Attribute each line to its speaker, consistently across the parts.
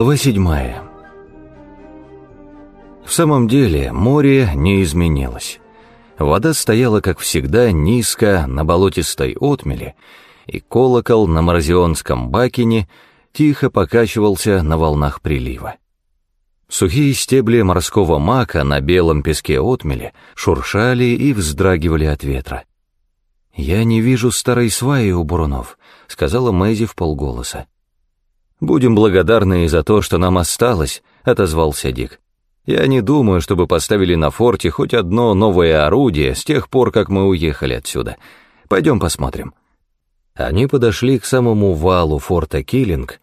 Speaker 1: Глава седьмая. В самом деле море не изменилось. Вода стояла, как всегда, низко на болотистой отмеле, и колокол на Марзионском бакине тихо покачивался на волнах прилива. Сухие стебли морского мака на белом песке отмели шуршали и вздрагивали от ветра. «Я не вижу старой сваи у бурунов», — сказала Мэйзи в полголоса. «Будем благодарны и за то, что нам осталось», — отозвался Дик. «Я не думаю, чтобы поставили на форте хоть одно новое орудие с тех пор, как мы уехали отсюда. Пойдем посмотрим». Они подошли к самому валу форта Киллинг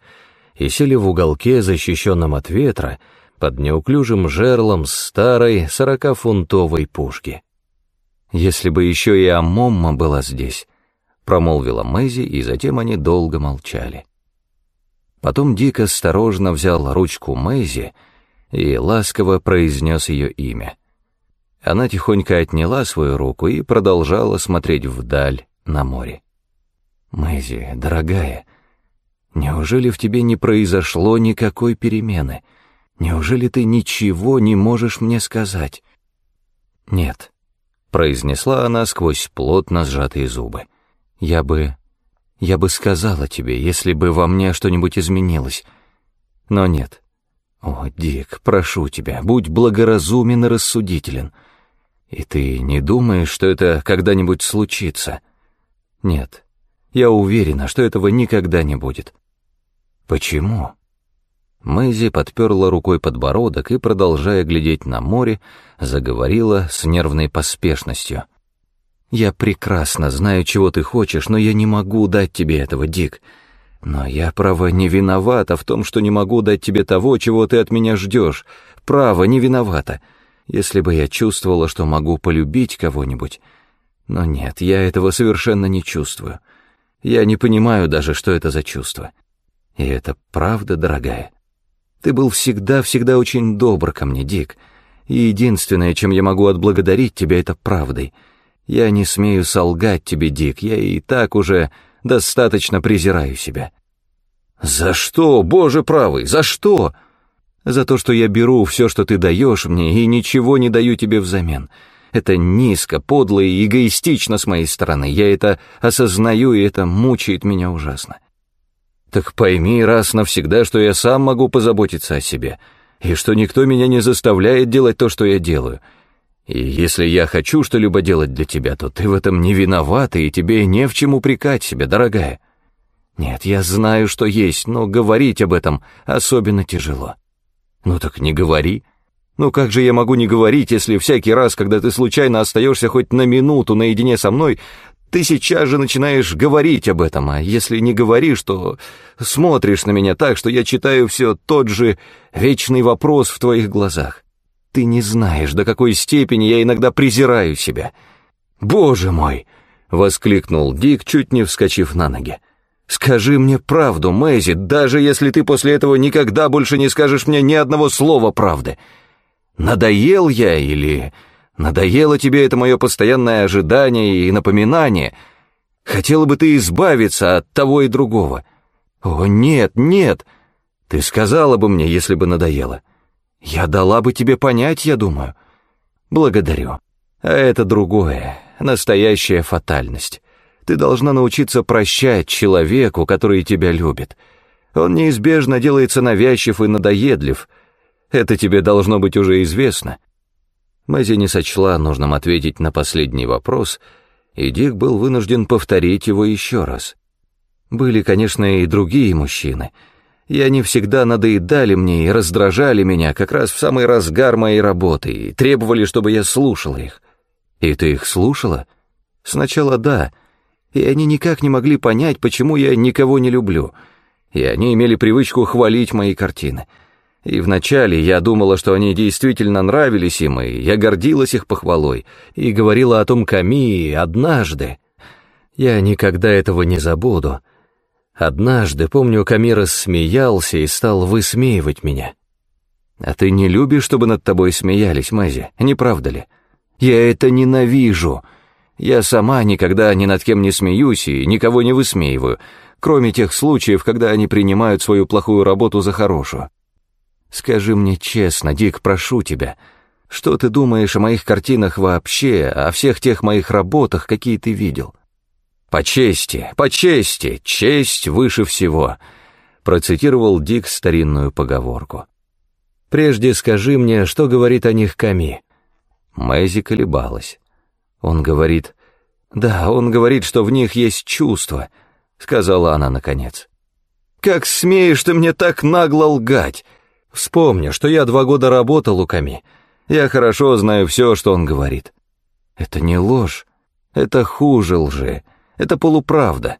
Speaker 1: и сели в уголке, защищенном от ветра, под неуклюжим жерлом старой сорокафунтовой пушки. «Если бы еще и Амомма была здесь», — промолвила Мэзи, и затем они долго молчали. Потом Дик осторожно взял ручку Мэйзи и ласково произнес ее имя. Она тихонько отняла свою руку и продолжала смотреть вдаль на море. «Мэйзи, дорогая, неужели в тебе не произошло никакой перемены? Неужели ты ничего не можешь мне сказать?» «Нет», — произнесла она сквозь плотно сжатые зубы. «Я бы я бы сказала тебе, если бы во мне что-нибудь изменилось. Но нет. О, Дик, прошу тебя, будь благоразумен и рассудителен. И ты не думаешь, что это когда-нибудь случится? Нет. Я уверена, что этого никогда не будет. Почему? Мэйзи подперла рукой подбородок и, продолжая глядеть на море, заговорила с нервной поспешностью — я прекрасно знаю, чего ты хочешь, но я не могу дать тебе этого, Дик. Но я, право, не виновата в том, что не могу дать тебе того, чего ты от меня ждешь. Право, не виновата. Если бы я чувствовала, что могу полюбить кого-нибудь. Но нет, я этого совершенно не чувствую. Я не понимаю даже, что это за чувство. И это правда, дорогая. Ты был всегда-всегда очень добр ко мне, Дик. И единственное, чем я могу отблагодарить тебя, это правдой — я не смею солгать тебе, Дик, я и так уже достаточно презираю себя. За что, Боже правый, за что? За то, что я беру все, что ты даешь мне, и ничего не даю тебе взамен. Это низко, подло и эгоистично с моей стороны. Я это осознаю, и это мучает меня ужасно. Так пойми раз навсегда, что я сам могу позаботиться о себе, и что никто меня не заставляет делать то, что я делаю — и если я хочу что-либо делать для тебя, то ты в этом не виновата, и тебе не в чем упрекать себя, дорогая. Нет, я знаю, что есть, но говорить об этом особенно тяжело. Ну так не говори. Ну как же я могу не говорить, если всякий раз, когда ты случайно остаешься хоть на минуту наедине со мной, ты сейчас же начинаешь говорить об этом, а если не говоришь, то смотришь на меня так, что я читаю все тот же вечный вопрос в твоих глазах. Ты не знаешь, до какой степени я иногда презираю себя. Боже мой!» — воскликнул Дик, чуть не вскочив на ноги. «Скажи мне правду, Мэйзи, даже если ты после этого никогда больше не скажешь мне ни одного слова правды. Надоел я или надоело тебе это мое постоянное ожидание и напоминание? Хотела бы ты избавиться от того и другого? О, нет, нет! Ты сказала бы мне, если бы надоело. Я дала бы тебе понять, я думаю. Благодарю. А это другое, настоящая фатальность. Ты должна научиться прощать человеку, который тебя любит. Он неизбежно делается навязчив и надоедлив. Это тебе должно быть уже известно. Мэзи не сочла нужным ответить на последний вопрос, и Дик был вынужден повторить его еще раз. Были, конечно, и другие мужчины — и они всегда надоедали мне и раздражали меня как раз в самый разгар моей работы и требовали, чтобы я слушала их. И ты их слушала? Сначала да, и они никак не могли понять, почему я никого не люблю, и они имели привычку хвалить мои картины. И вначале я думала, что они действительно нравились им, и я гордилась их похвалой, и говорила о том Камии однажды. Я никогда этого не забуду, Однажды, помню, Камира смеялся и стал высмеивать меня. А ты не любишь, чтобы над тобой смеялись, Мази, не правда ли? Я это ненавижу. Я сама никогда ни над кем не смеюсь и никого не высмеиваю. кроме тех случаев, когда они принимают свою плохую работу за хорошую. Скажи мне честно, Дик, прошу тебя, что ты думаешь о моих картинах вообще, о всех тех моих работах, какие ты видел? По чести, по чести, честь выше всего, процитировал Дик старинную поговорку. Прежде скажи мне, что говорит о них Ками. Мэзи колебалась. Он говорит, «Да, он говорит, что в них есть чувства», — сказала она наконец. «Как смеешь ты мне так нагло лгать? Вспомни, что я два года работал у Ками. Я хорошо знаю все, что он говорит. Это не ложь, это хуже лжи, это полуправда».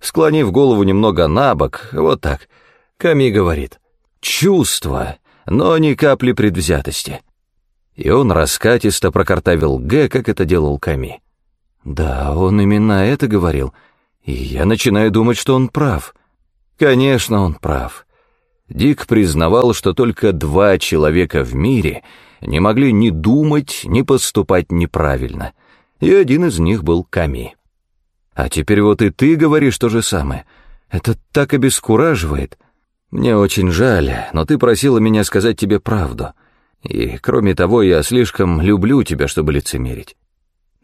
Speaker 1: Склонив голову немного на бок, вот так, Ками говорит, «Чувства, но ни капли предвзятости». И он раскатисто прокартавил Г, как это делал Ками. Да, он именно это говорил, и я начинаю думать, что он прав. Конечно, он прав. Дик признавал, что только два человека в мире не могли ни думать, ни поступать неправильно, и один из них был Ками. А теперь вот и ты говоришь то же самое. Это так обескураживает. Мне очень жаль, но ты просила меня сказать тебе правду. И, кроме того, я слишком люблю тебя, чтобы лицемерить.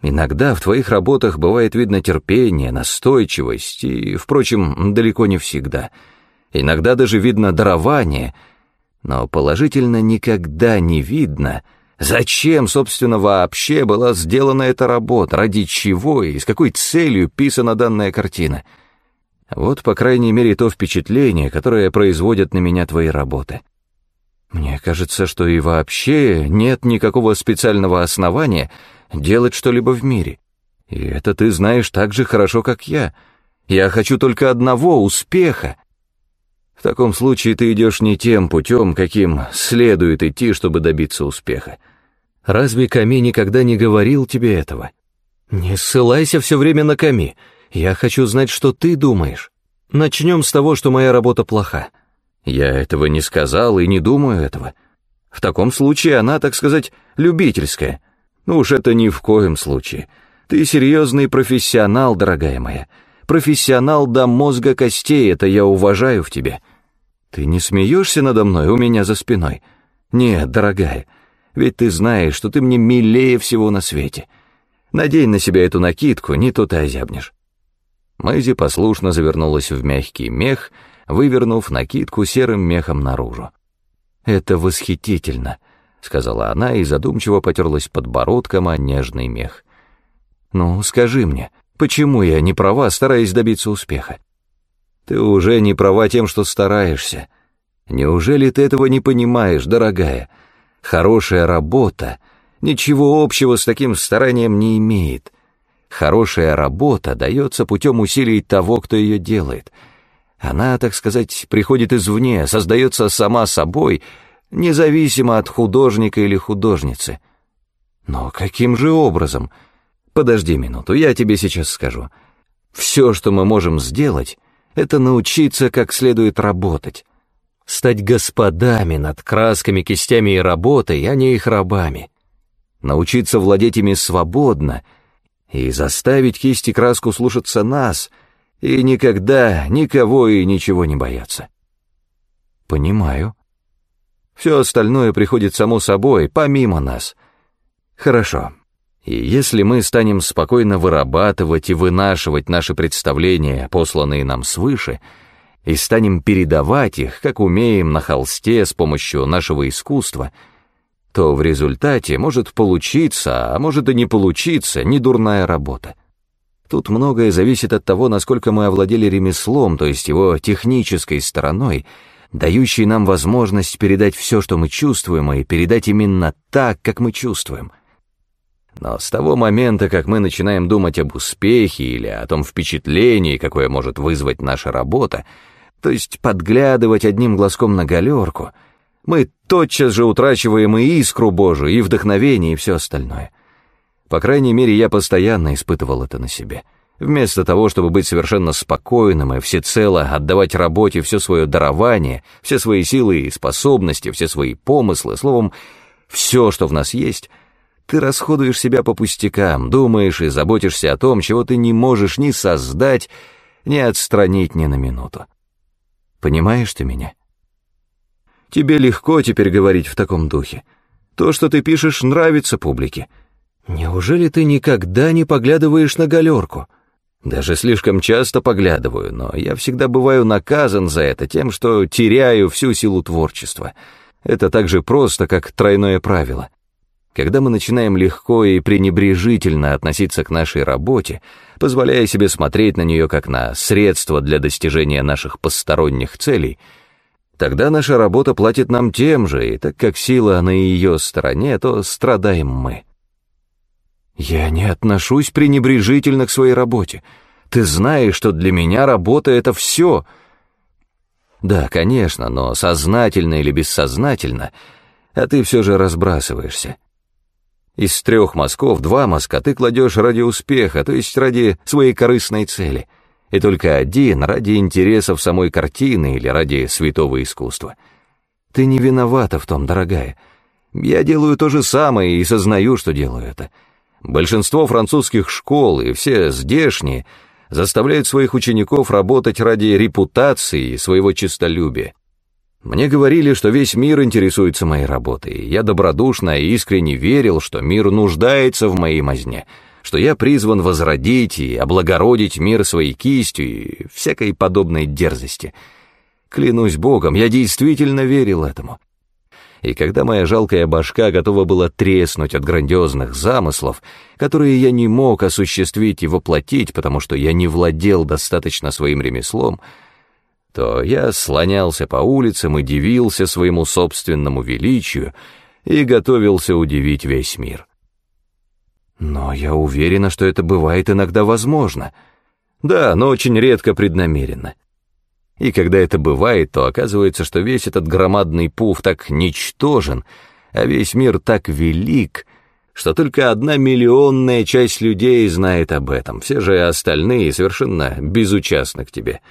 Speaker 1: Иногда в твоих работах бывает видно терпение, настойчивость, и, впрочем, далеко не всегда. Иногда даже видно дарование, но положительно никогда не видно, зачем, собственно, вообще была сделана эта работа, ради чего и с какой целью писана данная картина. Вот, по крайней мере, то впечатление, которое производят на меня твои работы. Мне кажется, что и вообще нет никакого специального основания — делать что-либо в мире. И это ты знаешь так же хорошо, как я. Я хочу только одного — успеха. В таком случае ты идешь не тем путем, каким следует идти, чтобы добиться успеха. Разве Ками никогда не говорил тебе этого? Не ссылайся все время на Ками. Я хочу знать, что ты думаешь. Начнем с того, что моя работа плоха. Я этого не сказал и не думаю этого. В таком случае она, так сказать, любительская — ну уж это ни в коем случае. Ты серьезный профессионал, дорогая моя. Профессионал до мозга костей, это я уважаю в тебе. Ты не смеешься надо мной у меня за спиной? Нет, дорогая, ведь ты знаешь, что ты мне милее всего на свете. Надень на себя эту накидку, не то ты озябнешь. Мэйзи послушно завернулась в мягкий мех, вывернув накидку серым мехом наружу. «Это восхитительно», — сказала она и задумчиво потерлась подбородком о нежный мех. «Ну, скажи мне, почему я не права, стараясь добиться успеха?» «Ты уже не права тем, что стараешься. Неужели ты этого не понимаешь, дорогая? Хорошая работа ничего общего с таким старанием не имеет. Хорошая работа дается путем усилий того, кто ее делает. Она, так сказать, приходит извне, создается сама собой — независимо от художника или художницы. Но каким же образом? Подожди минуту, я тебе сейчас скажу. Все, что мы можем сделать, это научиться как следует работать. Стать господами над красками, кистями и работой, а не их рабами. Научиться владеть ими свободно и заставить кисть и краску слушаться нас и никогда никого и ничего не бояться. Понимаю. Все остальное приходит само собой, помимо нас. Хорошо. И если мы станем спокойно вырабатывать и вынашивать наши представления, посланные нам свыше, и станем передавать их, как умеем, на холсте с помощью нашего искусства, то в результате может получиться, а может и не получиться, недурная работа. Тут многое зависит от того, насколько мы овладели ремеслом, то есть его технической стороной, дающий нам возможность передать все, что мы чувствуем, и передать именно так, как мы чувствуем. Но с того момента, как мы начинаем думать об успехе или о том впечатлении, какое может вызвать наша работа, то есть подглядывать одним глазком на галерку, мы тотчас же утрачиваем и искру Божию, и вдохновение, и все остальное. По крайней мере, я постоянно испытывал это на себе — Вместо того, чтобы быть совершенно спокойным и всецело отдавать работе все свое дарование, все свои силы и способности, все свои помыслы, словом, все, что в нас есть, ты расходуешь себя по пустякам, думаешь и заботишься о том, чего ты не можешь ни создать, не отстранить ни на минуту. Понимаешь ты меня? Тебе легко теперь говорить в таком духе. То, что ты пишешь, нравится публике. Неужели ты никогда не поглядываешь на галерку? Даже слишком часто поглядываю, но я всегда бываю наказан за это тем, что теряю всю силу творчества. Это так же просто, как тройное правило. Когда мы начинаем легко и пренебрежительно относиться к нашей работе, позволяя себе смотреть на нее как на средство для достижения наших посторонних целей, тогда наша работа платит нам тем же, и так как сила на ее стороне, то страдаем мы. Я не отношусь пренебрежительно к своей работе. Ты знаешь, что для меня работа — это все. Да, конечно, но сознательно или бессознательно, а ты все же разбрасываешься. Из трех мазков два мазка ты кладешь ради успеха, то есть ради своей корыстной цели, и только один ради интересов самой картины или ради святого искусства. Ты не виновата в том, дорогая. Я делаю то же самое и сознаю, что делаю это. Большинство французских школ и все здешние заставляют своих учеников работать ради репутации и своего честолюбия. Мне говорили, что весь мир интересуется моей работой, я добродушно и искренне верил, что мир нуждается в моей мазне, что я призван возродить и облагородить мир своей кистью и всякой подобной дерзости. Клянусь Богом, я действительно верил этому. И когда моя жалкая башка готова была треснуть от грандиозных замыслов, которые я не мог осуществить и воплотить, потому что я не владел достаточно своим ремеслом, — то я слонялся по улицам и дивился своему собственному величию и готовился удивить весь мир. Но я уверена, что это бывает иногда возможно. Да, но очень редко преднамеренно. И когда это бывает, то оказывается, что весь этот громадный пуф так ничтожен, а весь мир так велик, что только одна миллионная часть людей знает об этом, все же остальные совершенно безучастны к тебе —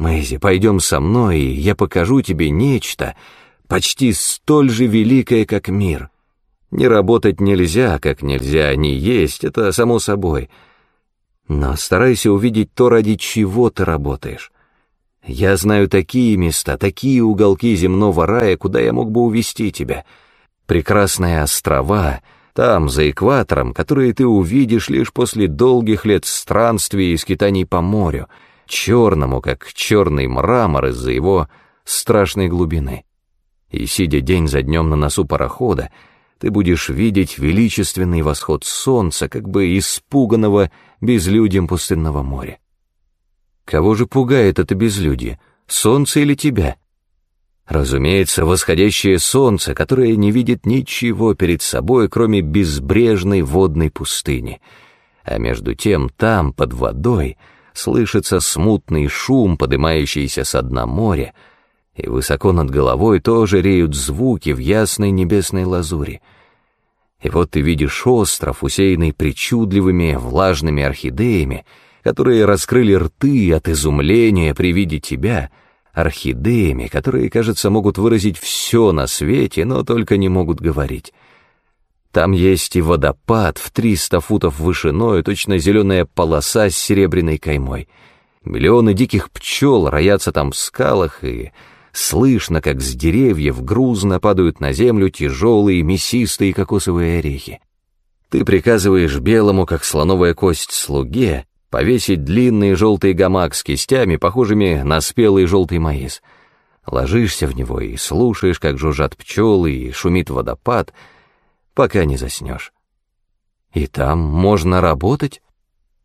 Speaker 1: Мэйзи, пойдем со мной, и я покажу тебе нечто, почти столь же великое, как мир. Не работать нельзя, как нельзя не есть, это само собой. Но старайся увидеть то, ради чего ты работаешь. Я знаю такие места, такие уголки земного рая, куда я мог бы увести тебя. Прекрасные острова, там, за экватором, которые ты увидишь лишь после долгих лет странствий и скитаний по морю — черному, как черный мрамор из-за его страшной глубины. И, сидя день за днем на носу парохода, ты будешь видеть величественный восход солнца, как бы испуганного безлюдьем пустынного моря. Кого же пугает это безлюдье, солнце или тебя? Разумеется, восходящее солнце, которое не видит ничего перед собой, кроме безбрежной водной пустыни. А между тем там, под водой, слышится смутный шум, поднимающийся со дна моря, и высоко над головой тоже реют звуки в ясной небесной лазури. И вот ты видишь остров, усеянный причудливыми влажными орхидеями, которые раскрыли рты от изумления при виде тебя, орхидеями, которые, кажется, могут выразить все на свете, но только не могут говорить. Там есть и водопад в 300 футов вышиной, точно зеленая полоса с серебряной каймой. Миллионы диких пчел роятся там в скалах, и слышно, как с деревьев грузно падают на землю тяжелые мясистые кокосовые орехи. Ты приказываешь белому, как слоновая кость, слуге повесить длинный желтый гамак с кистями, похожими на спелый желтый маис. Ложишься в него и слушаешь, как жужжат пчелы и шумит водопад — пока не заснешь. И там можно работать?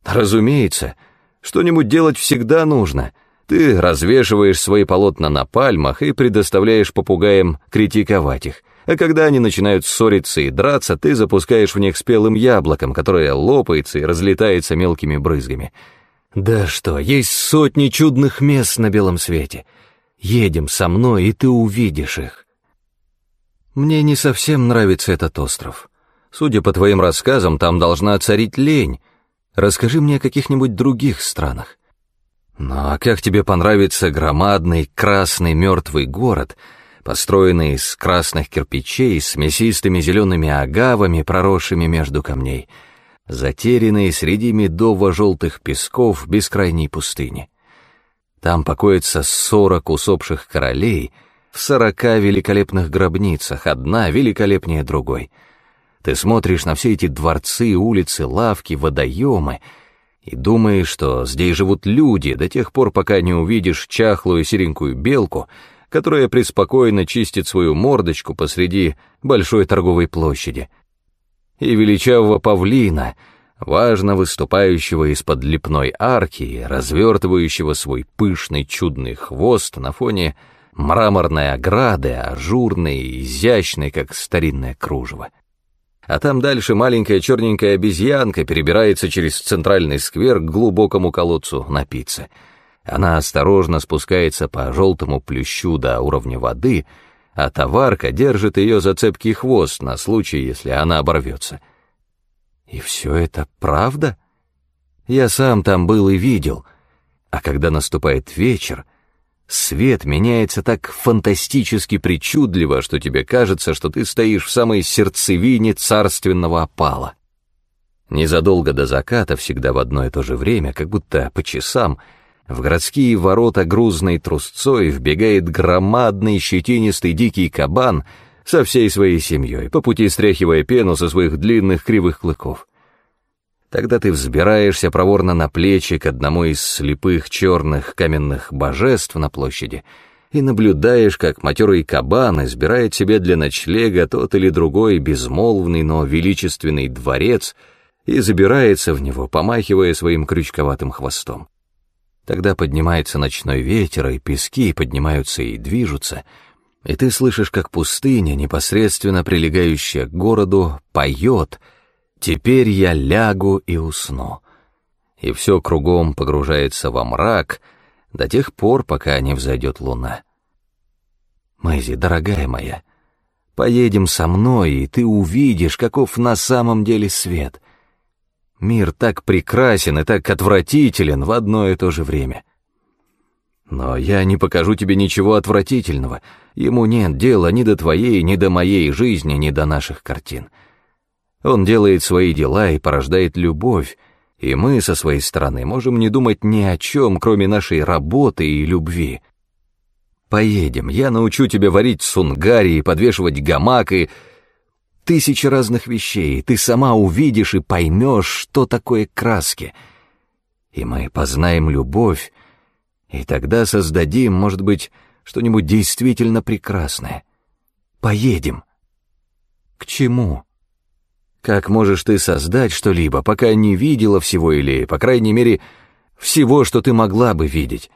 Speaker 1: Разумеется, что-нибудь делать всегда нужно. Ты развешиваешь свои полотна на пальмах и предоставляешь попугаям критиковать их. А когда они начинают ссориться и драться, ты запускаешь в них спелым яблоком, которое лопается и разлетается мелкими брызгами. Да что, есть сотни чудных мест на белом свете. Едем со мной, и ты увидишь их. Мне не совсем нравится этот остров. Судя по твоим рассказам, там должна царить лень. Расскажи мне о каких-нибудь других странах. Ну а как тебе понравится громадный красный мертвый город, построенный из красных кирпичей с мясистыми зелеными агавами, проросшими между камней? затерянный среди медово-желтых песков бескрайней пустыни. Там покоятся сорок усопших королей в сорока великолепных гробницах, одна великолепнее другой. Ты смотришь на все эти дворцы, улицы, лавки, водоемы и думаешь, что здесь живут люди до тех пор, пока не увидишь чахлую серенькую белку, которая преспокойно чистит свою мордочку посреди большой торговой площади, и величавого павлина — важно выступающего из-под лепной арки и развертывающего свой пышный чудный хвост на фоне мраморной ограды, ажурной и изящной, как старинное кружево. А там дальше маленькая черненькая обезьянка перебирается через центральный сквер к глубокому колодцу напиться. Она осторожно спускается по желтому плющу до уровня воды, а товарка держит ее за цепкий хвост на случай, если она оборвется — и все это правда? Я сам там был и видел. А когда наступает вечер, свет меняется так фантастически причудливо, что тебе кажется, что ты стоишь в самой сердцевине царственного опала. Незадолго до заката, всегда в одно и то же время, как будто по часам, в городские ворота грузной трусцой вбегает громадный щетинистый дикий кабан — со всей своей семьей, по пути стряхивая пену со своих длинных кривых клыков. Тогда ты взбираешься проворно на плечи к одному из слепых черных каменных божеств на площади и наблюдаешь, как матерый кабан избирает себе для ночлега тот или другой безмолвный, но величественный дворец и забирается в него, помахивая своим крючковатым хвостом. Тогда поднимается ночной ветер, и пески поднимаются и движутся — и ты слышишь, как пустыня, непосредственно прилегающая к городу, поет «Теперь я лягу и усну». И все кругом погружается во мрак до тех пор, пока не взойдет луна. Мэйзи, дорогая моя, поедем со мной, и ты увидишь, каков на самом деле свет. Мир так прекрасен и так отвратителен в одно и то же время — но я не покажу тебе ничего отвратительного. Ему нет дела ни до твоей, ни до моей жизни, ни до наших картин. Он делает свои дела и порождает любовь, и мы со своей стороны можем не думать ни о чем, кроме нашей работы и любви. Поедем, я научу тебя варить сунгари и подвешивать гамак и... Тысячи разных вещей, ты сама увидишь и поймешь, что такое краски. И мы познаем любовь, и тогда создадим, может быть, что-нибудь действительно прекрасное. Поедем. К чему? Как можешь ты создать что-либо, пока не видела всего или, по крайней мере, всего, что ты могла бы видеть?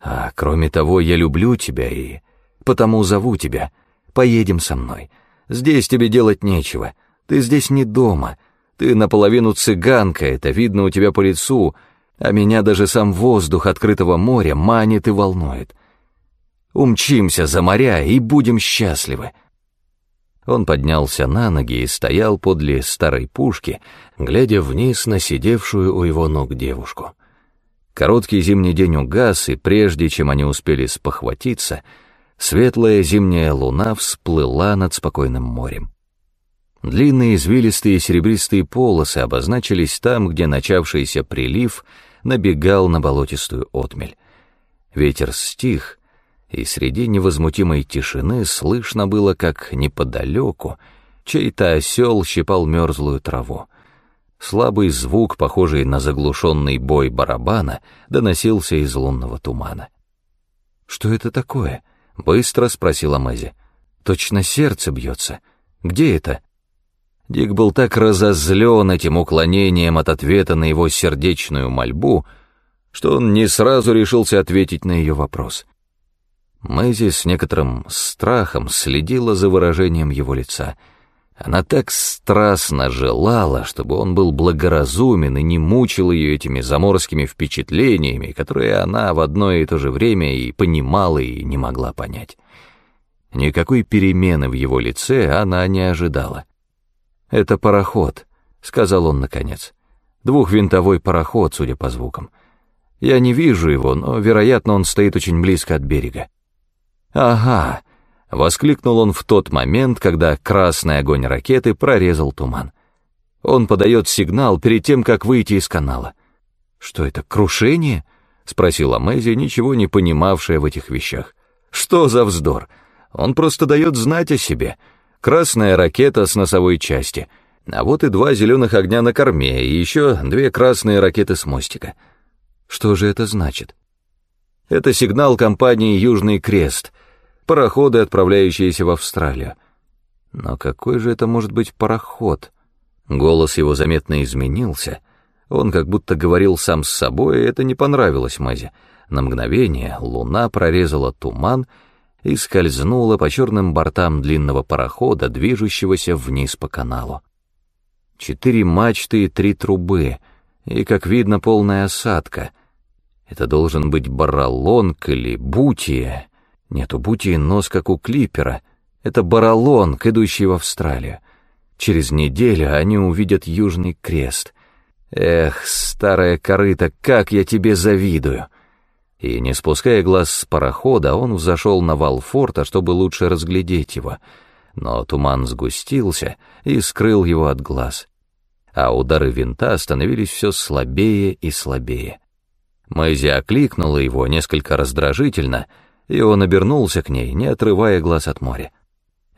Speaker 1: А кроме того, я люблю тебя и потому зову тебя. Поедем со мной. Здесь тебе делать нечего. Ты здесь не дома. Ты наполовину цыганка, это видно у тебя по лицу, — а меня даже сам воздух открытого моря манит и волнует. Умчимся за моря и будем счастливы. Он поднялся на ноги и стоял подле старой пушки, глядя вниз на сидевшую у его ног девушку. Короткий зимний день угас, и прежде чем они успели спохватиться, светлая зимняя луна всплыла над спокойным морем. Длинные извилистые серебристые полосы обозначились там, где начавшийся прилив набегал на болотистую отмель. Ветер стих, и среди невозмутимой тишины слышно было, как неподалеку чей-то осел щипал мерзлую траву. Слабый звук, похожий на заглушенный бой барабана, доносился из лунного тумана. «Что это такое?» — быстро спросила Мэзи. «Точно сердце бьется. Где это?» Дик был так разозлен этим уклонением от ответа на его сердечную мольбу, что он не сразу решился ответить на ее вопрос. Мэйзи с некоторым страхом следила за выражением его лица. Она так страстно желала, чтобы он был благоразумен и не мучил ее этими заморскими впечатлениями, которые она в одно и то же время и понимала, и не могла понять. Никакой перемены в его лице она не ожидала. «Это пароход», — сказал он наконец. «Двухвинтовой пароход, судя по звукам. Я не вижу его, но, вероятно, он стоит очень близко от берега». «Ага», — воскликнул он в тот момент, когда красный огонь ракеты прорезал туман. Он подает сигнал перед тем, как выйти из канала. Что это, крушение? Спросила Мэзи, ничего не понимавшая в этих вещах. Что за вздор? Он просто дает знать о себе. Красная ракета с носовой части. А вот и два зеленых огня на корме, и еще две красные ракеты с мостика. Что же это значит? Это сигнал компании «Южный крест», пароходы, отправляющиеся в Австралию. Но какой же это может быть пароход? Голос его заметно изменился. Он как будто говорил сам с собой, и это не понравилось Мазе. На мгновение луна прорезала туман и скользнула по черным бортам длинного парохода, движущегося вниз по каналу. Четыре мачты и три трубы, и, как видно, полная осадка — это должен быть баралонг или бутия. Нет, у бутии нос, как у клипера. Это баралонг, идущий в Австралию. Через неделю они увидят Южный Крест. Эх, старая корыта, как я тебе завидую!» И, не спуская глаз с парохода, он взошел на вал форта, чтобы лучше разглядеть его. Но туман сгустился и скрыл его от глаз. А удары винта становились все слабее и слабее. Мэйзи окликнула его несколько раздражительно, и он обернулся к ней, не отрывая глаз от моря.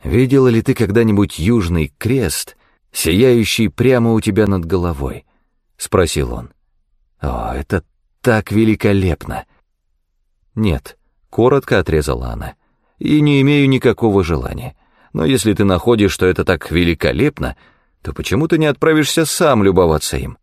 Speaker 1: «Видела ли ты когда-нибудь южный крест, сияющий прямо у тебя над головой?» — спросил он. «О, это так великолепно!» «Нет», — коротко отрезала она, — «и не имею никакого желания. Но если ты находишь, что это так великолепно, то почему ты не отправишься сам любоваться им?»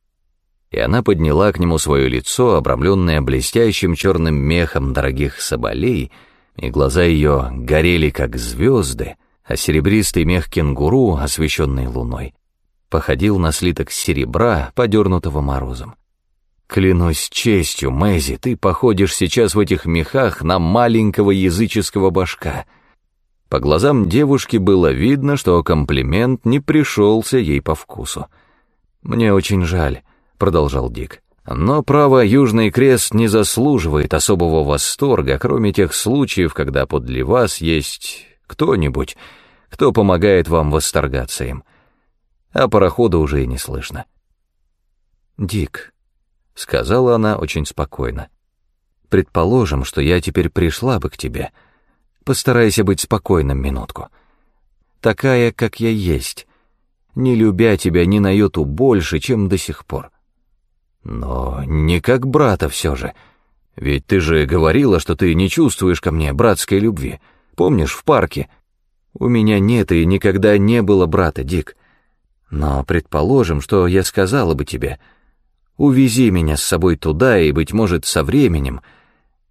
Speaker 1: И она подняла к нему свое лицо, обрамленное блестящим черным мехом дорогих соболей, и глаза ее горели, как звезды, а серебристый мех кенгуру, освещенный луной, походил на слиток серебра, подернутого морозом. «Клянусь честью, Мэзи, ты походишь сейчас в этих мехах на маленького языческого башка». По глазам девушки было видно, что комплимент не пришелся ей по вкусу. «Мне очень жаль», — продолжал Дик. «Но, право, Южный Крест не заслуживает особого восторга, кроме тех случаев, когда подле вас есть кто-нибудь, кто помогает вам восторгаться им. А парохода уже и не слышно». «Дик», — сказала она очень спокойно, — «предположим, что я теперь пришла бы к тебе. Постарайся быть спокойным минутку. Такая, как я есть, не любя тебя ни на йоту больше, чем до сих пор. Но не как брата все же. Ведь ты же говорила, что ты не чувствуешь ко мне братской любви. Помнишь, в парке? У меня нет и никогда не было брата, Дик. Но предположим, что я сказала бы тебе, увези меня с собой туда, и, быть может, со временем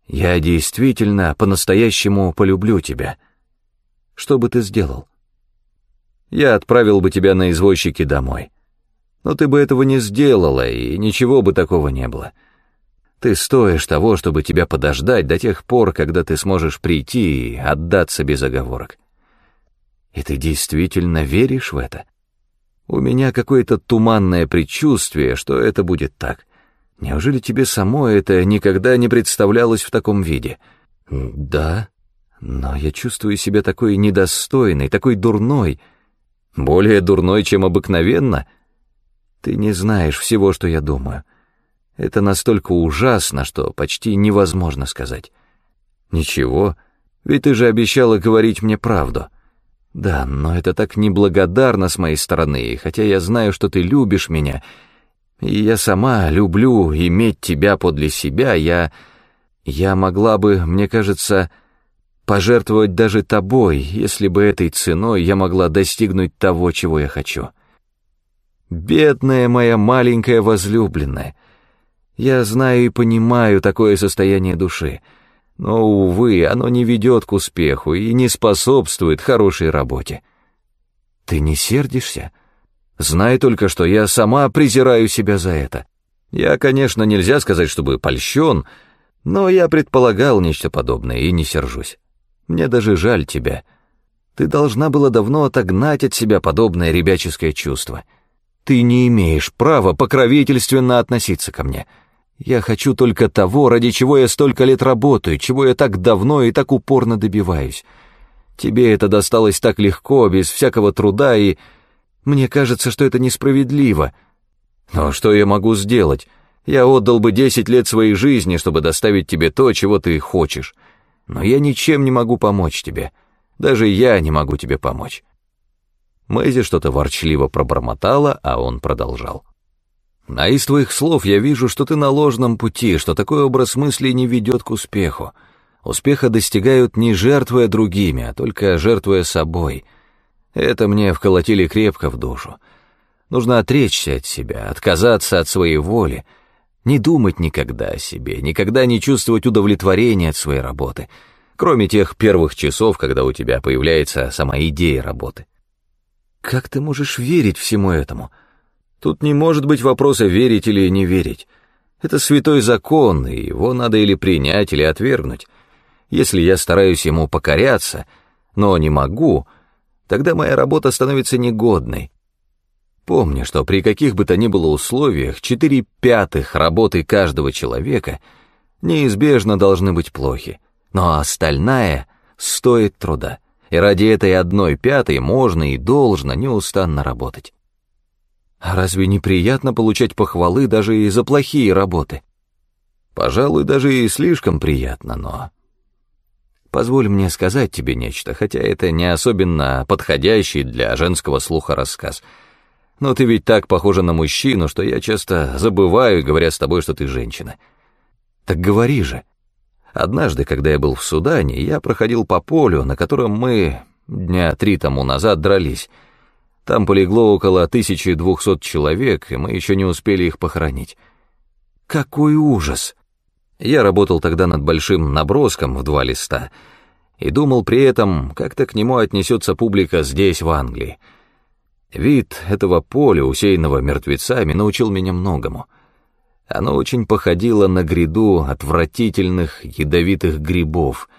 Speaker 1: я действительно по-настоящему полюблю тебя. Что бы ты сделал? Я отправил бы тебя на извозчике домой. Но ты бы этого не сделала, и ничего бы такого не было. Ты стоишь того, чтобы тебя подождать до тех пор, когда ты сможешь прийти и отдаться без оговорок. И ты действительно веришь в это? У меня какое-то туманное предчувствие, что это будет так. Неужели тебе самой это никогда не представлялось в таком виде? Да, но я чувствую себя такой недостойной, такой дурной, более дурной, чем обыкновенно — ты не знаешь всего, что я думаю. Это настолько ужасно, что почти невозможно сказать. Ничего, ведь ты же обещала говорить мне правду. Да, но это так неблагодарно с моей стороны, хотя я знаю, что ты любишь меня, и я сама люблю иметь тебя подле себя, я... Я могла бы, мне кажется, пожертвовать даже тобой, если бы этой ценой я могла достигнуть того, чего я хочу». Бедная моя маленькая возлюбленная. Я знаю и понимаю такое состояние души, но, увы, оно не ведет к успеху и не способствует хорошей работе. Ты не сердишься? Знай только, что я сама презираю себя за это. Я, конечно, нельзя сказать, чтобы польщен, но я предполагал нечто подобное и не сержусь. Мне даже жаль тебя. Ты должна была давно отогнать от себя подобное ребяческое чувство — ты не имеешь права покровительственно относиться ко мне. Я хочу только того, ради чего я столько лет работаю, чего я так давно и так упорно добиваюсь. Тебе это досталось так легко, без всякого труда, и... Мне кажется, что это несправедливо. Но что я могу сделать? Я отдал бы десять лет своей жизни, чтобы доставить тебе то, чего ты хочешь. Но я ничем не могу помочь тебе. Даже я не могу тебе помочь. Мэйзи что-то ворчливо пробормотала, а он продолжал. А из твоих слов я вижу, что ты на ложном пути, что такой образ мысли не ведет к успеху. Успеха достигают не жертвуя другими, а только жертвуя собой. Это мне вколотили крепко в душу. Нужно отречься от себя, отказаться от своей воли, не думать никогда о себе, никогда не чувствовать удовлетворения от своей работы, кроме тех первых часов, когда у тебя появляется сама идея работы. Как ты можешь верить всему этому? Тут не может быть вопроса верить или не верить. Это святой закон, и его надо или принять, или отвергнуть. Если я стараюсь ему покоряться, но не могу, тогда моя работа становится негодной. Помни, что при каких бы то ни было условиях четыре пятых работы каждого человека неизбежно должны быть плохи, но остальная стоит труда, и ради этой одной пятой можно и должно неустанно работать. А разве неприятно получать похвалы даже и за плохие работы? Пожалуй, даже и слишком приятно, но Позволь мне сказать тебе нечто, хотя это не особенно подходящий для женского слуха рассказ. Но ты ведь так похожа на мужчину, что я часто забываю, говоря с тобой, что ты женщина. Так говори же. Однажды, когда я был в Судане, я проходил по полю, на котором мы дня три тому назад дрались. Там полегло около 1200 человек, и мы еще не успели их похоронить. Какой ужас! Я работал тогда над большим наброском в два листа и думал при этом, как-то к нему отнесется публика здесь, в Англии. Вид этого поля, усеянного мертвецами, научил меня многому. Оно очень походило на гряду отвратительных ядовитых грибов.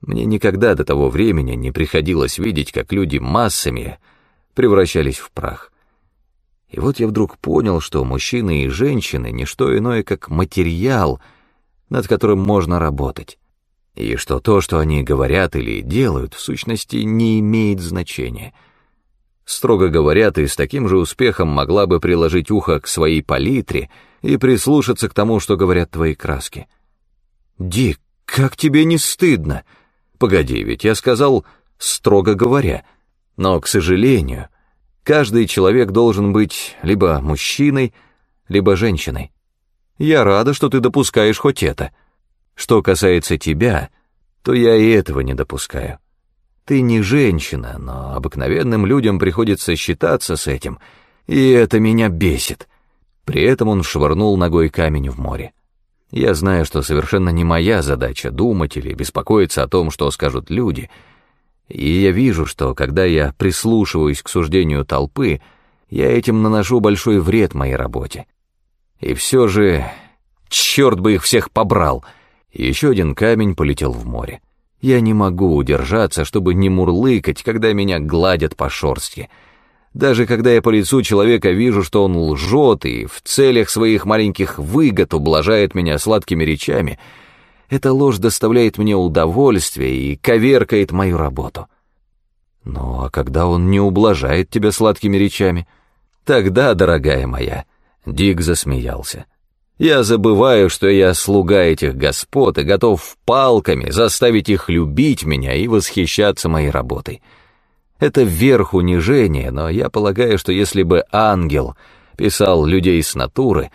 Speaker 1: Мне никогда до того времени не приходилось видеть, как люди массами превращались в прах. И вот я вдруг понял, что мужчины и женщины — не что иное, как материал — над которым можно работать, и что то, что они говорят или делают, в сущности не имеет значения. Строго говоря, ты с таким же успехом могла бы приложить ухо к своей палитре и прислушаться к тому, что говорят твои краски. «Дик, как тебе не стыдно?» «Погоди, ведь я сказал «строго говоря», но, к сожалению, каждый человек должен быть либо мужчиной, либо женщиной. Я рада, что ты допускаешь хоть это. Что касается тебя, то я и этого не допускаю. Ты не женщина, но обыкновенным людям приходится считаться с этим, и это меня бесит. При этом он швырнул ногой камень в море. Я знаю, что совершенно не моя задача думать или беспокоиться о том, что скажут люди, и я вижу, что когда я прислушиваюсь к суждению толпы, я этим наношу большой вред моей работе. И все же, черт бы их всех побрал. Еще один камень полетел в море. Я не могу удержаться, чтобы не мурлыкать, когда меня гладят по шорстке. Даже когда я по лицу человека вижу, что он лжет и в целях своих маленьких выгод ублажает меня сладкими речами, эта ложь доставляет мне удовольствие и коверкает мою работу. Ну а когда он не ублажает тебя сладкими речами, тогда, дорогая моя, — Дик засмеялся. «Я забываю, что я слуга этих господ и готов палками заставить их любить меня и восхищаться моей работой. Это верх унижения, но я полагаю, что если бы ангел писал людей с натуры,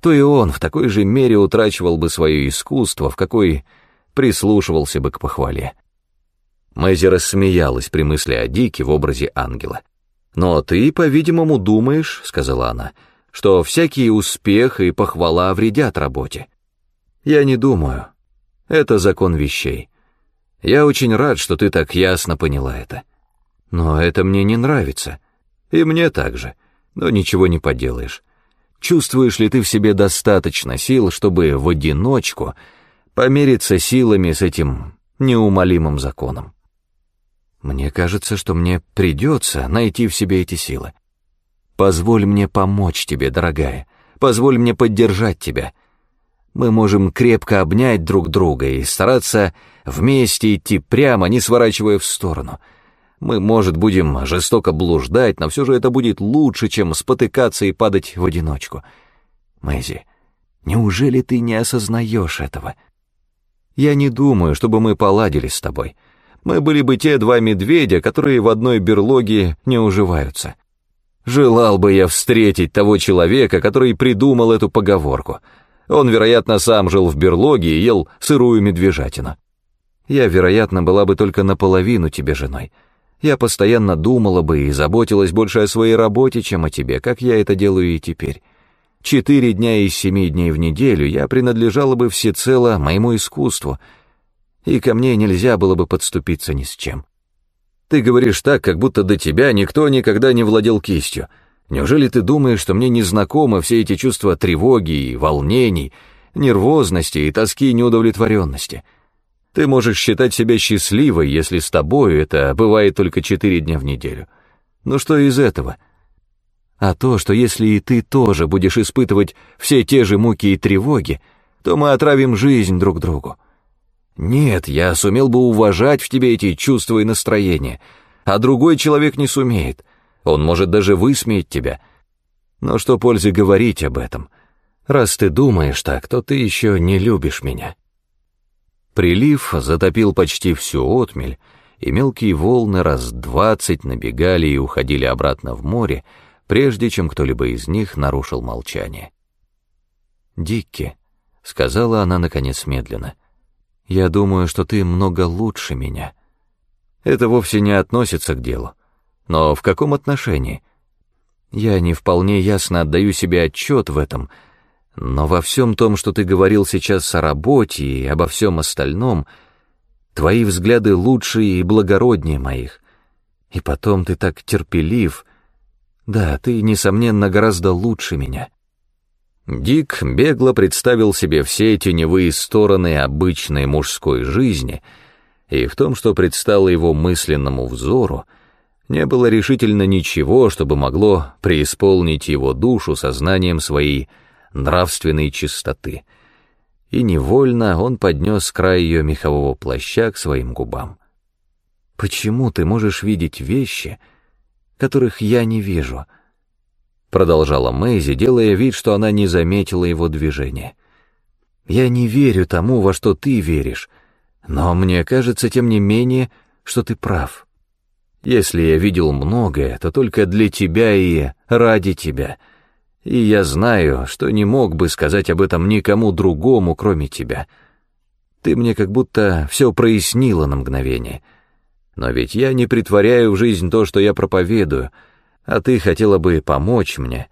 Speaker 1: то и он в такой же мере утрачивал бы свое искусство, в какой прислушивался бы к похвале». Мэзи рассмеялась при мысли о Дике в образе ангела. «Но ты, по-видимому, думаешь, — сказала она, — что всякий успех и похвала вредят работе. Я не думаю. Это закон вещей. Я очень рад, что ты так ясно поняла это. Но это мне не нравится. И мне также. Но ничего не поделаешь. Чувствуешь ли ты в себе достаточно сил, чтобы в одиночку помериться силами с этим неумолимым законом? Мне кажется, что мне придется найти в себе эти силы. Позволь мне помочь тебе, дорогая. Позволь мне поддержать тебя. Мы можем крепко обнять друг друга и стараться вместе идти прямо, не сворачивая в сторону. Мы, может, будем жестоко блуждать, но все же это будет лучше, чем спотыкаться и падать в одиночку. Мэйзи, неужели ты не осознаешь этого? Я не думаю, чтобы мы поладили с тобой. Мы были бы те два медведя, которые в одной берлоге не уживаются. Желал бы я встретить того человека, который придумал эту поговорку. Он, вероятно, сам жил в берлоге и ел сырую медвежатину. Я, вероятно, была бы только наполовину тебе женой. Я постоянно думала бы и заботилась больше о своей работе, чем о тебе, как я это делаю и теперь. Четыре дня из семи дней в неделю я принадлежала бы всецело моему искусству, и ко мне нельзя было бы подступиться ни с чем. Ты говоришь так, как будто до тебя никто никогда не владел кистью. Неужели ты думаешь, что мне не знакомы все эти чувства тревоги и волнений, нервозности и тоски неудовлетворенности? Ты можешь считать себя счастливой, если с тобою это бывает только четыре дня в неделю. Но что из этого? А то, что если и ты тоже будешь испытывать все те же муки и тревоги, то мы отравим жизнь друг другу. Нет, я сумел бы уважать в тебе эти чувства и настроения, а другой человек не сумеет. Он может даже высмеять тебя. Но что пользы говорить об этом? Раз ты думаешь так, то ты еще не любишь меня. Прилив затопил почти всю отмель, и мелкие волны раз двадцать набегали и уходили обратно в море, прежде чем кто-либо из них нарушил молчание. «Дикки», — сказала она, наконец, медленно, — я думаю, что ты много лучше меня. Это вовсе не относится к делу. Но в каком отношении? Я не вполне ясно отдаю себе отчет в этом, но во всем том, что ты говорил сейчас о работе и обо всем остальном, твои взгляды лучше и благороднее моих. И потом ты так терпелив. Да, ты, несомненно, гораздо лучше меня. Дик бегло представил себе все теневые стороны обычной мужской жизни, и в том, что предстало его мысленному взору, не было решительно ничего, чтобы могло преисполнить его душу сознанием своей нравственной чистоты. И невольно он поднес край ее мехового плаща к своим губам. «Почему ты можешь видеть вещи, которых я не вижу?» продолжала Мэйзи, делая вид, что она не заметила его движения. «Я не верю тому, во что ты веришь, но мне кажется, тем не менее, что ты прав. Если я видел многое, то только для тебя и ради тебя. И я знаю, что не мог бы сказать об этом никому другому, кроме тебя. Ты мне как будто все прояснила на мгновение. Но ведь я не притворяю в жизнь то, что я проповедую — а ты хотела бы помочь мне.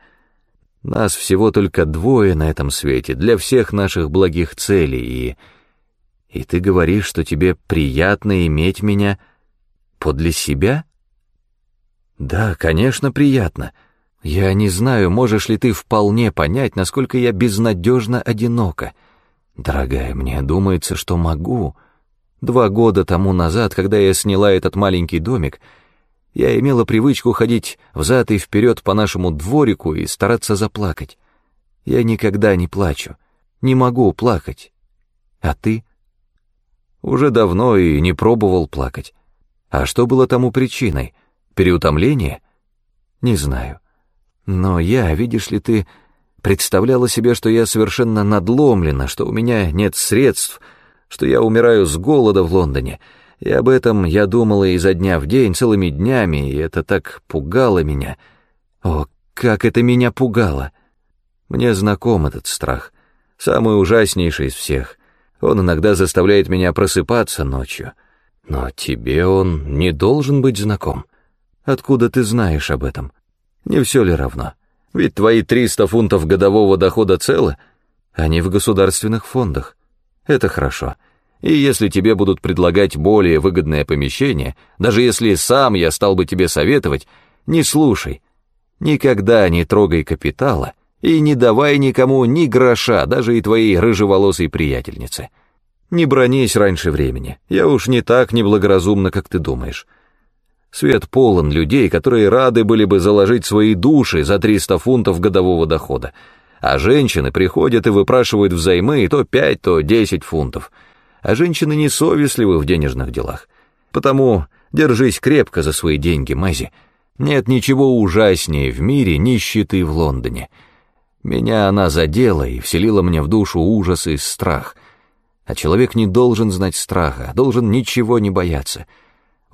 Speaker 1: Нас всего только двое на этом свете, для всех наших благих целей, и... И ты говоришь, что тебе приятно иметь меня подле себя? Да, конечно, приятно. Я не знаю, можешь ли ты вполне понять, насколько я безнадежно одинока. Дорогая, мне думается, что могу. Два года тому назад, когда я сняла этот маленький домик, я имела привычку ходить взад и вперед по нашему дворику и стараться заплакать. Я никогда не плачу, не могу плакать. А ты? Уже давно и не пробовал плакать. А что было тому причиной? Переутомление? Не знаю. Но я, видишь ли ты, представляла себе, что я совершенно надломлена, что у меня нет средств, что я умираю с голода в Лондоне — и об этом я думала изо дня в день, целыми днями, и это так пугало меня. О, как это меня пугало! Мне знаком этот страх, самый ужаснейший из всех. Он иногда заставляет меня просыпаться ночью. Но тебе он не должен быть знаком. Откуда ты знаешь об этом? Не все ли равно? Ведь твои 300 фунтов годового дохода целы, они в государственных фондах. Это хорошо. И если тебе будут предлагать более выгодное помещение, даже если сам я стал бы тебе советовать, не слушай. Никогда не трогай капитала и не давай никому ни гроша, даже и твоей рыжеволосой приятельнице. Не бронись раньше времени, я уж не так неблагоразумно, как ты думаешь. Свет полон людей, которые рады были бы заложить свои души за 300 фунтов годового дохода, а женщины приходят и выпрашивают взаймы то 5, то 10 фунтов — а женщины не совестливы в денежных делах. Потому Держись крепко за свои деньги, Мэзи. Нет ничего ужаснее в мире нищеты в Лондоне. Меня она задела и вселила мне в душу ужас и страх. А человек не должен знать страха, должен ничего не бояться.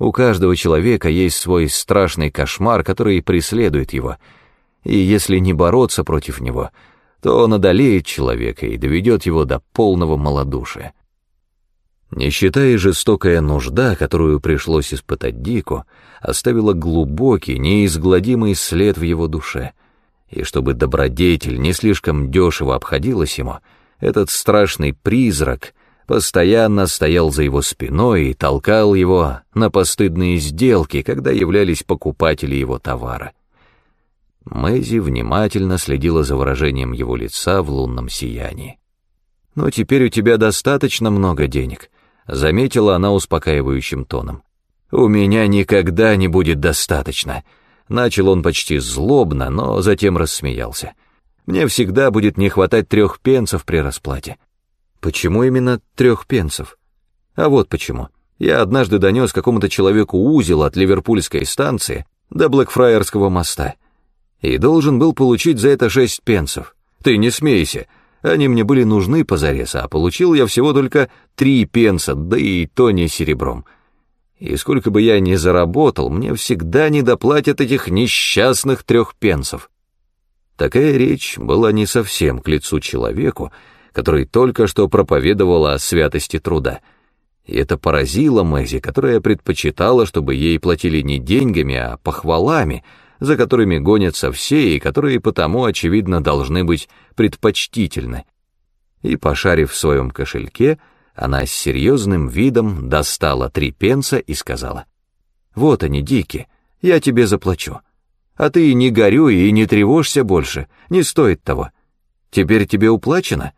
Speaker 1: У каждого человека есть свой страшный кошмар, который преследует его. И если не бороться против него, то он одолеет человека и доведет его до полного малодушия. Нищета и жестокая нужда, которую пришлось испытать Дику, оставила глубокий, неизгладимый след в его душе. И чтобы добродетель не слишком дешево обходилась ему, этот страшный призрак постоянно стоял за его спиной и толкал его на постыдные сделки, когда являлись покупатели его товара. Мэзи внимательно следила за выражением его лица в лунном сиянии. «Но теперь у тебя достаточно много денег», заметила она успокаивающим тоном. «У меня никогда не будет достаточно», — начал он почти злобно, но затем рассмеялся. «Мне всегда будет не хватать трех пенсов при расплате». «Почему именно трех пенсов?» «А вот почему. Я однажды донес какому-то человеку узел от Ливерпульской станции до Блэкфраерского моста и должен был получить за это шесть пенсов. Ты не смейся, они мне были нужны позарез, а получил я всего только три пенса, да и то не серебром. И сколько бы я ни заработал, мне всегда не доплатят этих несчастных трех пенсов. Такая речь была не совсем к лицу человеку, который только что проповедовал о святости труда. И это поразило Мэзи, которая предпочитала, чтобы ей платили не деньгами, а похвалами — за которыми гонятся все и которые потому, очевидно, должны быть предпочтительны. И, пошарив в своем кошельке, она с серьезным видом достала три пенса и сказала, «Вот они, Дики, я тебе заплачу. А ты не горюй и не тревожься больше, не стоит того. Теперь тебе уплачено?»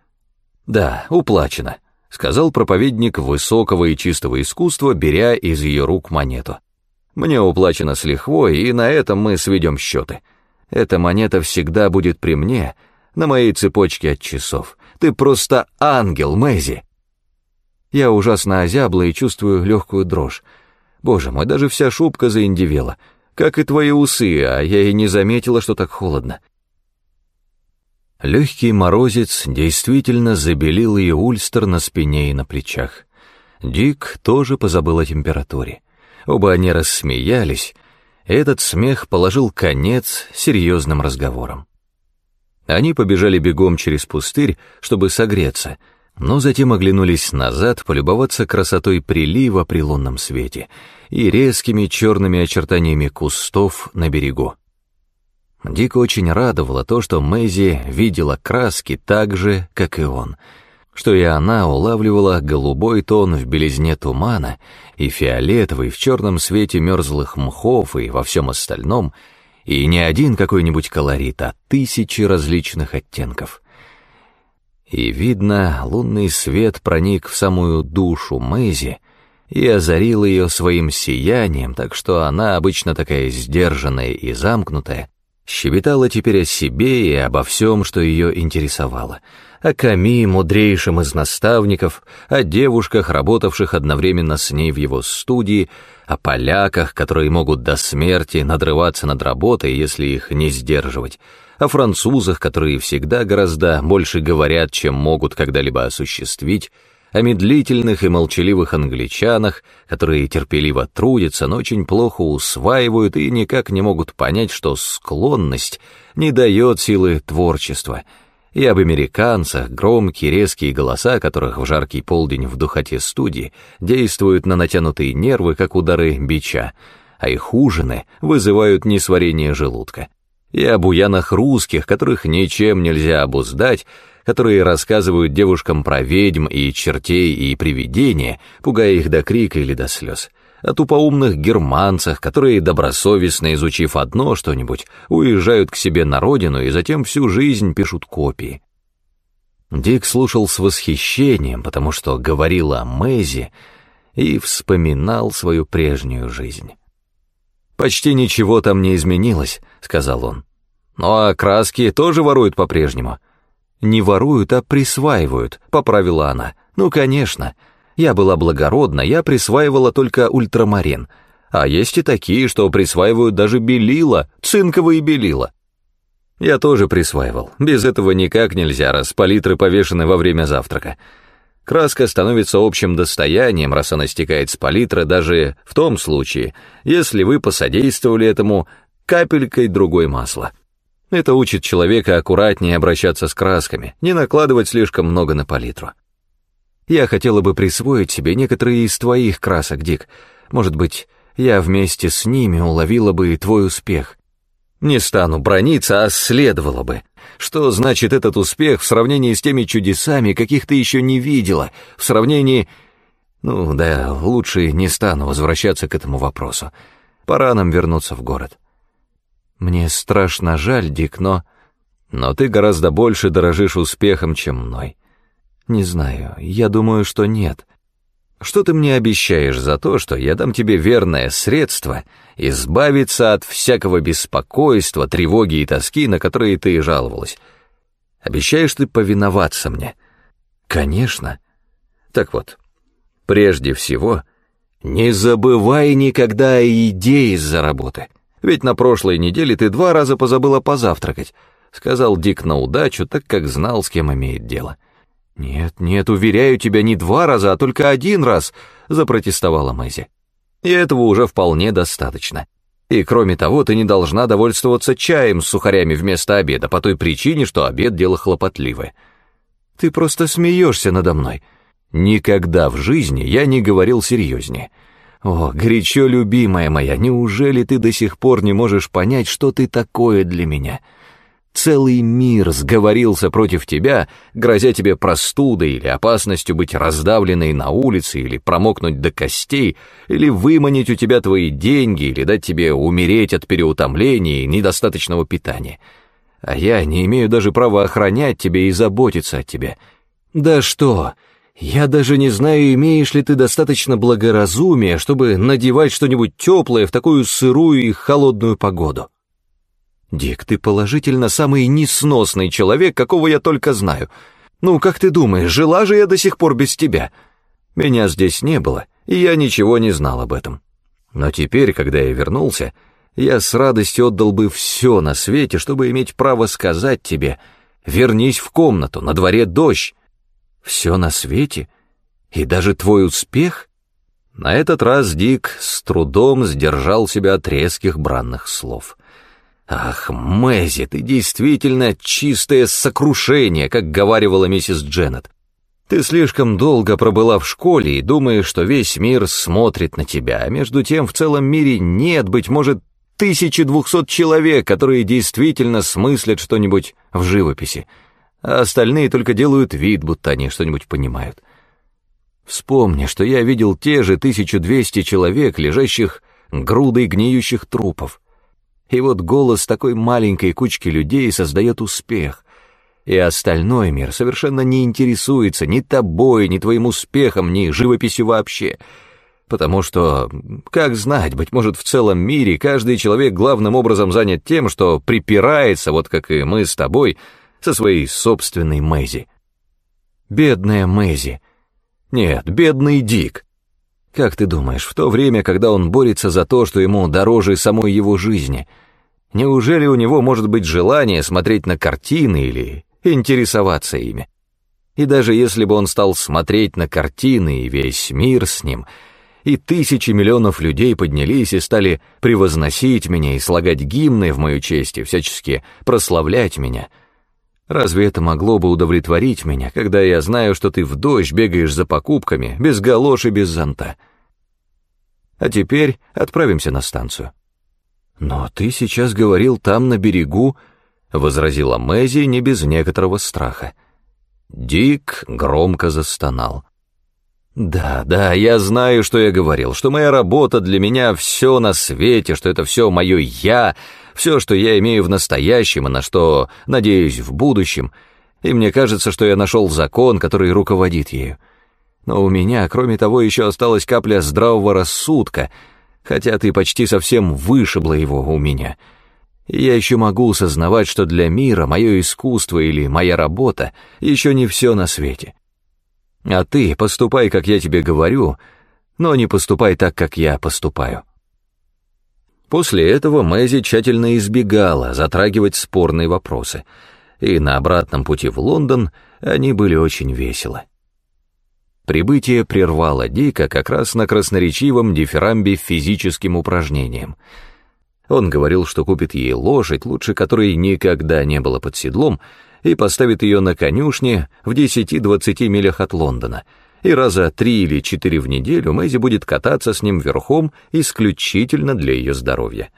Speaker 1: «Да, уплачено», — сказал проповедник высокого и чистого искусства, беря из ее рук монету. Мне уплачено с лихвой, и на этом мы сведем счеты. Эта монета всегда будет при мне, на моей цепочке от часов. Ты просто ангел, Мэзи. Я ужасно озябла и чувствую легкую дрожь. Боже мой, даже вся шубка заиндивела. Как и твои усы, а я и не заметила, что так холодно. Легкий морозец действительно забелил ее ульстер на спине и на плечах. Дик тоже позабыл о температуре. Оба они рассмеялись, этот смех положил конец серьезным разговорам. Они побежали бегом через пустырь, чтобы согреться, но затем оглянулись назад, полюбоваться красотой прилива при лунном свете и резкими черными очертаниями кустов на берегу. Дико очень радовало то, что Мэйзи видела краски так же, как и он — что и она улавливала голубой тон в белизне тумана и фиолетовый в черном свете мерзлых мхов и во всем остальном, и не один какой-нибудь колорит, а тысячи различных оттенков. И, видно, лунный свет проник в самую душу Мэйзи и озарил ее своим сиянием, так что она, обычно такая сдержанная и замкнутая, щебетала теперь о себе и обо всем, что ее интересовало — о Ками, мудрейшем из наставников, о девушках, работавших одновременно с ней в его студии, о поляках, которые могут до смерти надрываться над работой, если их не сдерживать, о французах, которые всегда гораздо больше говорят, чем могут когда-либо осуществить, о медлительных и молчаливых англичанах, которые терпеливо трудятся, но очень плохо усваивают и никак не могут понять, что склонность не дает силы творчества — и об американцах, громкие резкие голоса, которых в жаркий полдень в духоте студии действуют на натянутые нервы, как удары бича, а их ужины вызывают несварение желудка. И об уянах русских, которых ничем нельзя обуздать, которые рассказывают девушкам про ведьм и чертей и привидения, пугая их до крика или до слез о тупоумных германцах, которые, добросовестно изучив одно что-нибудь, уезжают к себе на родину и затем всю жизнь пишут копии. Дик слушал с восхищением, потому что говорил о Мэзи и вспоминал свою прежнюю жизнь. «Почти ничего там не изменилось», — сказал он. «Ну а краски тоже воруют по-прежнему». «Не воруют, а присваивают», — поправила она. «Ну, конечно». Я была благородна, я присваивала только ультрамарин, А есть и такие, что присваивают даже белила, цинковые белила. Я тоже присваивал. Без этого никак нельзя, раз палитры повешены во время завтрака. Краска становится общим достоянием, раз она стекает с палитры, даже в том случае, если вы посодействовали этому капелькой другой масла. Это учит человека аккуратнее обращаться с красками, не накладывать слишком много на палитру. Я хотела бы присвоить себе некоторые из твоих красок, Дик. Может быть, я вместе с ними уловила бы твой успех. Не стану брониться, а следовало бы. Что значит этот успех в сравнении с теми чудесами, каких ты еще не видела, в сравнении... Ну да, лучше не стану возвращаться к этому вопросу. Пора нам вернуться в город. Мне страшно жаль, Дик, но... Но ты гораздо больше дорожишь успехом, чем мной. Не знаю, я думаю, что нет. Что ты мне обещаешь за то, что я дам тебе верное средство избавиться от всякого беспокойства, тревоги и тоски, на которые ты жаловалась? Обещаешь ты повиноваться мне? Конечно. Так вот, прежде всего, не забывай никогда о еде из-за работы. Ведь на прошлой неделе ты два раза позабыла позавтракать, сказал Дик на удачу, так как знал, с кем имеет дело. — «Нет, нет, уверяю тебя, не два раза, а только один раз», — запротестовала Мэзи. «И этого уже вполне достаточно. И кроме того, ты не должна довольствоваться чаем с сухарями вместо обеда, по той причине, что обед — дело хлопотливое. Ты просто смеешься надо мной. Никогда в жизни я не говорил серьезнее. О, горячо любимая моя, неужели ты до сих пор не можешь понять, что ты такое для меня?» Целый мир сговорился против тебя, грозя тебе простудой или опасностью быть раздавленной на улице, или промокнуть до костей, или выманить у тебя твои деньги, или дать тебе умереть от переутомления и недостаточного питания. А я не имею даже права охранять тебя и заботиться о тебе. Да что, я даже не знаю, имеешь ли ты достаточно благоразумия, чтобы надевать что-нибудь теплое в такую сырую и холодную погоду. «Дик, ты положительно самый несносный человек, какого я только знаю. Ну, как ты думаешь, жила же я до сих пор без тебя? Меня здесь не было, и я ничего не знал об этом. Но теперь, когда я вернулся, я с радостью отдал бы все на свете, чтобы иметь право сказать тебе, вернись в комнату, на дворе дождь. Все на свете? И даже твой успех?» На этот раз Дик с трудом сдержал себя от резких бранных слов — «Ах, Мэзи, ты действительно чистое сокрушение», как говаривала миссис Дженнет. «Ты слишком долго пробыла в школе и думаешь, что весь мир смотрит на тебя, а между тем в целом мире нет, быть может, 1200 человек, которые действительно смыслят что-нибудь в живописи, а остальные только делают вид, будто они что-нибудь понимают. Вспомни, что я видел те же 1200 человек, лежащих грудой гниющих трупов. И вот голос такой маленькой кучки людей создает успех. И остальной мир совершенно не интересуется ни тобой, ни твоим успехом, ни живописью вообще. Потому что, как знать, быть может, в целом мире каждый человек главным образом занят тем, что припирается, вот как и мы с тобой, со своей собственной Мэзи. Бедная Мэзи. Нет, бедный Дик. Как ты думаешь, в то время, когда он борется за то, что ему дороже самой его жизни, неужели у него может быть желание смотреть на картины или интересоваться ими? И даже если бы он стал смотреть на картины и весь мир с ним, и тысячи миллионов людей поднялись и стали превозносить меня и слагать гимны в мою честь и всячески прославлять меня — Разве это могло бы удовлетворить меня, когда я знаю, что ты в дождь бегаешь за покупками, без галоши, без зонта? А теперь отправимся на станцию. Но ты сейчас говорил там, на берегу, — возразила Мэзи не без некоторого страха. Дик громко застонал. «Да, да, я знаю, что я говорил, что моя работа для меня все на свете, что это все мое «я», все, что я имею в настоящем и на что надеюсь в будущем, и мне кажется, что я нашел закон, который руководит ею. Но у меня, кроме того, еще осталась капля здравого рассудка, хотя ты почти совсем вышибла его у меня. И я еще могу сознавать, что для мира мое искусство или моя работа еще не все на свете. А ты поступай, как я тебе говорю, но не поступай так, как я поступаю. После этого Мэзи тщательно избегала затрагивать спорные вопросы, и на обратном пути в Лондон они были очень веселы. Прибытие прервало Дика как раз на красноречивом дифирамбе физическим упражнением. Он говорил, что купит ей лошадь, лучше которой никогда не было под седлом, и поставит ее на конюшне в 10-20 милях от Лондона, и раза три или четыре в неделю Мэйзи будет кататься с ним верхом исключительно для ее здоровья.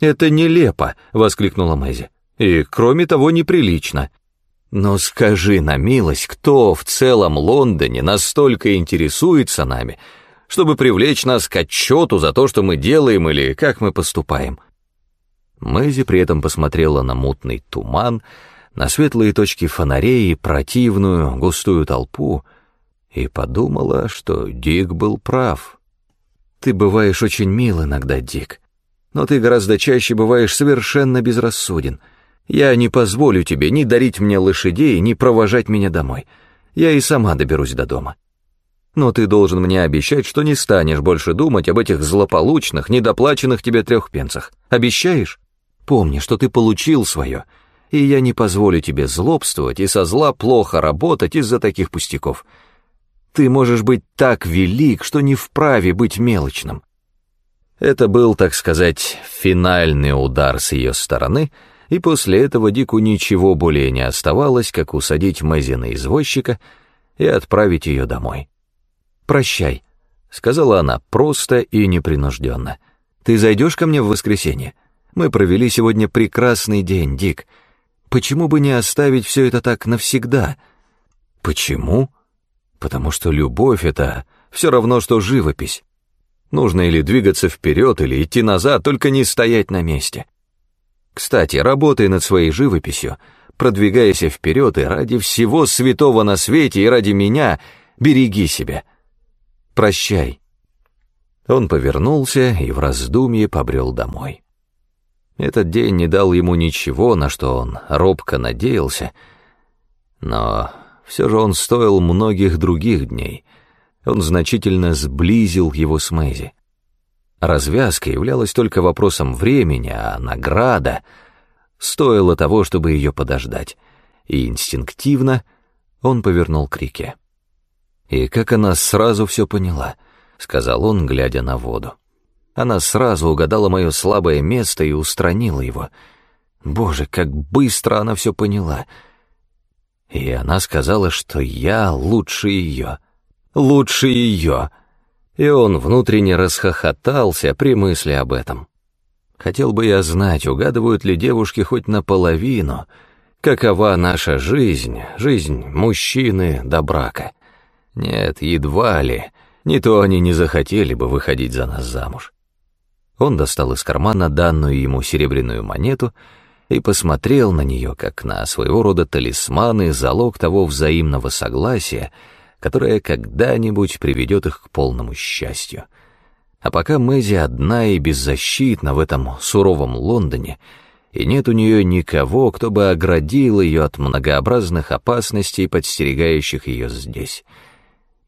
Speaker 1: «Это нелепо!» — воскликнула Мэйзи. «И, кроме того, неприлично. Но скажи на милость, кто в целом Лондоне настолько интересуется нами, чтобы привлечь нас к отчету за то, что мы делаем или как мы поступаем? Мэзи при этом посмотрела на мутный туман, на светлые точки фонарей и противную густую толпу и подумала, что Дик был прав. «Ты бываешь очень мил иногда, Дик, но ты гораздо чаще бываешь совершенно безрассуден». Я не позволю тебе ни дарить мне лошадей, ни провожать меня домой. Я и сама доберусь до дома. Но ты должен мне обещать, что не станешь больше думать об этих злополучных, недоплаченных тебе трех пенсах. Обещаешь? Помни, что ты получил свое, и я не позволю тебе злобствовать и со зла плохо работать из-за таких пустяков. Ты можешь быть так велик, что не вправе быть мелочным. Это был, так сказать, финальный удар с ее стороны — и после этого Дику ничего более не оставалось, как усадить Мэзи на извозчика и отправить ее домой. «Прощай», — сказала она просто и непринужденно. «Ты зайдешь ко мне в воскресенье? Мы провели сегодня прекрасный день, Дик. Почему бы не оставить все это так навсегда?» «Почему?» «Потому что любовь — это все равно, что живопись. Нужно или двигаться вперед, или идти назад, только не стоять на месте. Кстати, работай над своей живописью, продвигайся вперед и ради всего святого на свете и ради меня береги себя. Прощай. Он повернулся и в раздумье побрел домой. Этот день не дал ему ничего, на что он робко надеялся, но все же он стоил многих других дней. Он значительно сблизил его с Мэйзи. Развязка являлась только вопросом времени, а награда стоила того, чтобы ее подождать. И инстинктивно он повернул к реке. «И как она сразу все поняла», — сказал он, глядя на воду. «Она сразу угадала мое слабое место и устранила его. Боже, как быстро она все поняла!» И она сказала, что я лучше ее. Лучше ее и он внутренне расхохотался при мысли об этом. Хотел бы я знать, угадывают ли девушки хоть наполовину, какова наша жизнь, жизнь мужчины до брака. Нет, едва ли, не то они не захотели бы выходить за нас замуж. Он достал из кармана данную ему серебряную монету и посмотрел на нее, как на своего рода талисман и залог того взаимного согласия, которая когда-нибудь приведет их к полному счастью. А пока Мэзи одна и беззащитна в этом суровом Лондоне, и нет у нее никого, кто бы оградил ее от многообразных опасностей, подстерегающих ее здесь.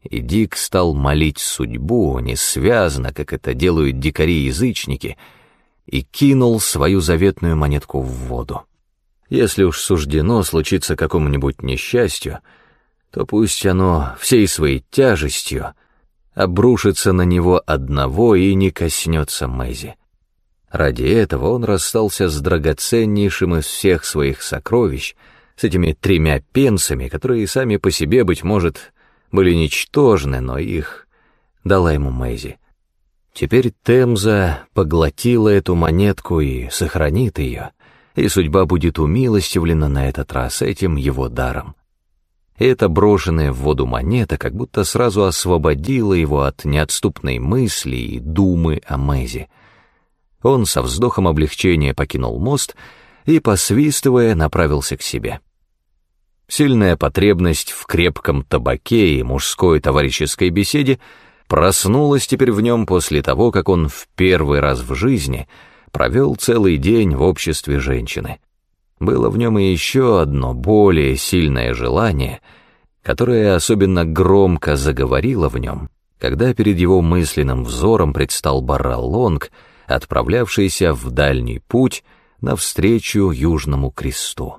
Speaker 1: И Дик стал молить судьбу, не связно, как это делают дикари-язычники, и кинул свою заветную монетку в воду. Если уж суждено случиться какому-нибудь несчастью, то пусть оно всей своей тяжестью обрушится на него одного и не коснется Мэзи. Ради этого он расстался с драгоценнейшим из всех своих сокровищ, с этими тремя пенсами, которые сами по себе, быть может, были ничтожны, но их дала ему Мэзи. Теперь Темза поглотила эту монетку и сохранит ее, и судьба будет умилостивлена на этот раз этим его даром и эта брошенная в воду монета как будто сразу освободила его от неотступной мысли и думы о Мэзи. Он со вздохом облегчения покинул мост и, посвистывая, направился к себе. Сильная потребность в крепком табаке и мужской товарищеской беседе проснулась теперь в нем после того, как он в первый раз в жизни провел целый день в обществе женщины. Было в нем и еще одно более сильное желание, которое особенно громко заговорило в нем, когда перед его мысленным взором предстал Баралонг, отправлявшийся в дальний путь навстречу Южному кресту.